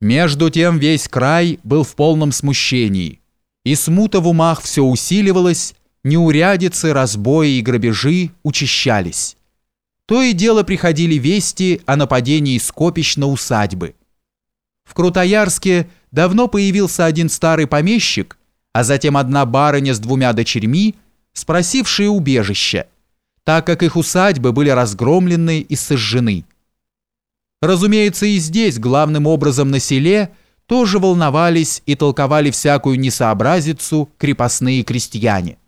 Между тем весь край был в полном смущении, и смута в умах все усиливалась, неурядицы, разбои и грабежи учащались. То и дело приходили вести о нападении скопищ на усадьбы. В Крутоярске давно появился один старый помещик, а затем одна барыня с двумя дочерьми, спросившие убежище, так как их усадьбы были разгромлены и сожжены. Разумеется, и здесь, главным образом на селе, тоже волновались и толковали всякую несообразицу крепостные крестьяне.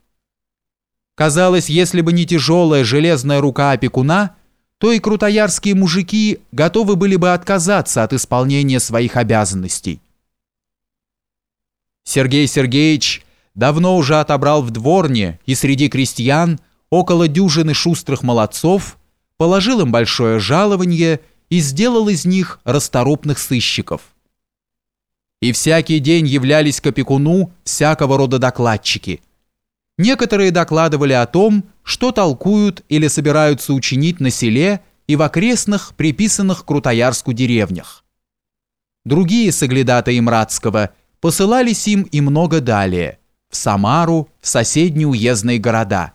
Казалось, если бы не тяжелая железная рука опекуна, то и крутоярские мужики готовы были бы отказаться от исполнения своих обязанностей. Сергей Сергеевич давно уже отобрал в дворне и среди крестьян около дюжины шустрых молодцов, положил им большое жалование и сделал из них расторопных сыщиков. И всякий день являлись к опекуну всякого рода докладчики. Некоторые докладывали о том, что толкуют или собираются учинить на селе и в окрестных, приписанных к Крутоярску деревнях. Другие соглядатые Мрацкого посылались им и много далее, в Самару, в соседние уездные города.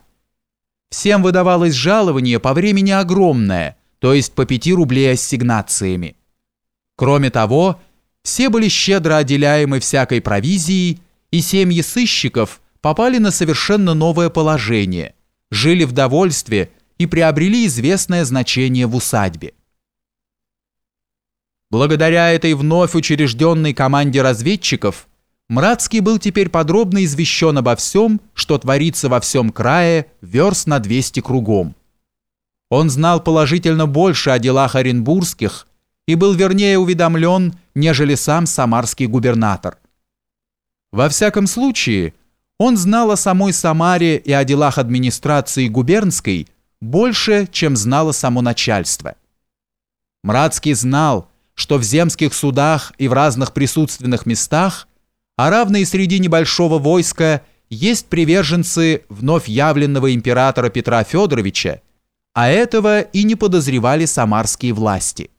Всем выдавалось жалование по времени огромное, то есть по 5 рублей ассигнациями. Кроме того, все были щедро отделяемы всякой провизией, и семьи сыщиков попали на совершенно новое положение, жили в довольстве и приобрели известное значение в усадьбе. Благодаря этой вновь учрежденной команде разведчиков, Мрацкий был теперь подробно извещен обо всем, что творится во всем крае, верст на 200 кругом. Он знал положительно больше о делах оренбургских и был вернее уведомлен, нежели сам самарский губернатор. Во всяком случае, он знал о самой Самаре и о делах администрации губернской больше, чем знало само начальство. Мрацкий знал, что в земских судах и в разных присутственных местах, а равно и среди небольшого войска, есть приверженцы вновь явленного императора Петра Федоровича, а этого и не подозревали самарские власти.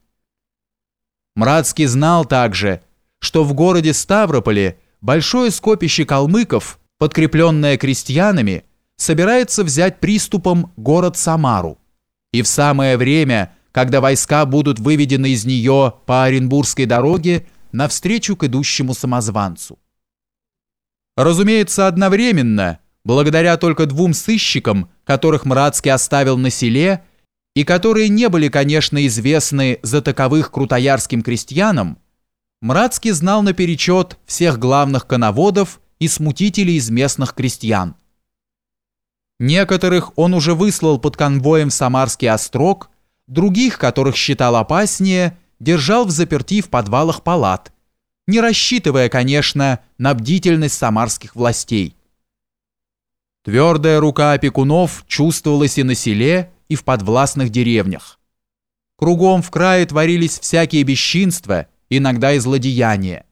Мрацкий знал также, что в городе Ставрополе большое скопище калмыков, подкрепленное крестьянами, собирается взять приступом город Самару. И в самое время, когда войска будут выведены из нее по Оренбургской дороге навстречу к идущему самозванцу. Разумеется, одновременно – благодаря только двум сыщикам, которых Мрацкий оставил на селе, и которые не были, конечно, известны за таковых крутоярским крестьянам, Мрацкий знал наперечет всех главных коноводов и смутителей из местных крестьян. Некоторых он уже выслал под конвоем в Самарский острог, других, которых считал опаснее, держал в заперти в подвалах палат, не рассчитывая, конечно, на бдительность самарских властей. Твердая рука опекунов чувствовалась и на селе, и в подвластных деревнях. Кругом в крае творились всякие бесчинства, иногда и злодеяния.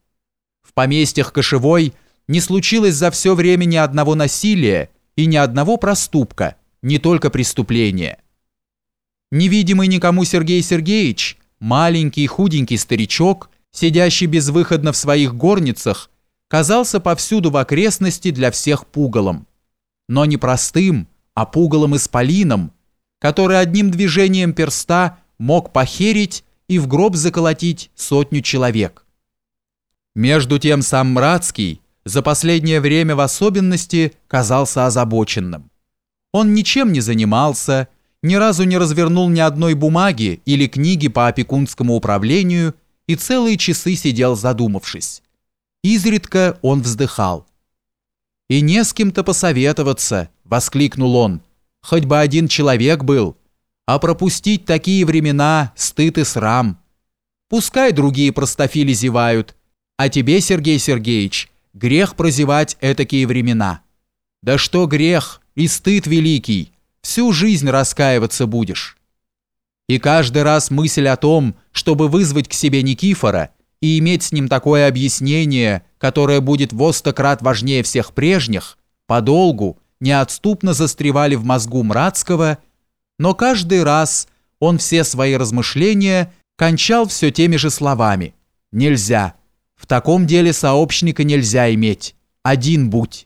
В поместьях Кошевой не случилось за все время ни одного насилия и ни одного проступка, не только преступления. Невидимый никому Сергей Сергеевич, маленький худенький старичок, сидящий безвыходно в своих горницах, казался повсюду в окрестности для всех пугалом но не простым, а пугалом-исполином, который одним движением перста мог похерить и в гроб заколотить сотню человек. Между тем сам Мрацкий за последнее время в особенности казался озабоченным. Он ничем не занимался, ни разу не развернул ни одной бумаги или книги по опекунскому управлению и целые часы сидел задумавшись. Изредка он вздыхал. «И не с кем-то посоветоваться», — воскликнул он. «Хоть бы один человек был. А пропустить такие времена — стыд и срам. Пускай другие простофили зевают, а тебе, Сергей Сергеевич, грех прозевать этакие времена. Да что грех и стыд великий, всю жизнь раскаиваться будешь». И каждый раз мысль о том, чтобы вызвать к себе Никифора и иметь с ним такое объяснение, которое будет во сто важнее всех прежних, подолгу, неотступно застревали в мозгу Мрацкого, но каждый раз он все свои размышления кончал все теми же словами – Нельзя. В таком деле сообщника нельзя иметь. Один будь.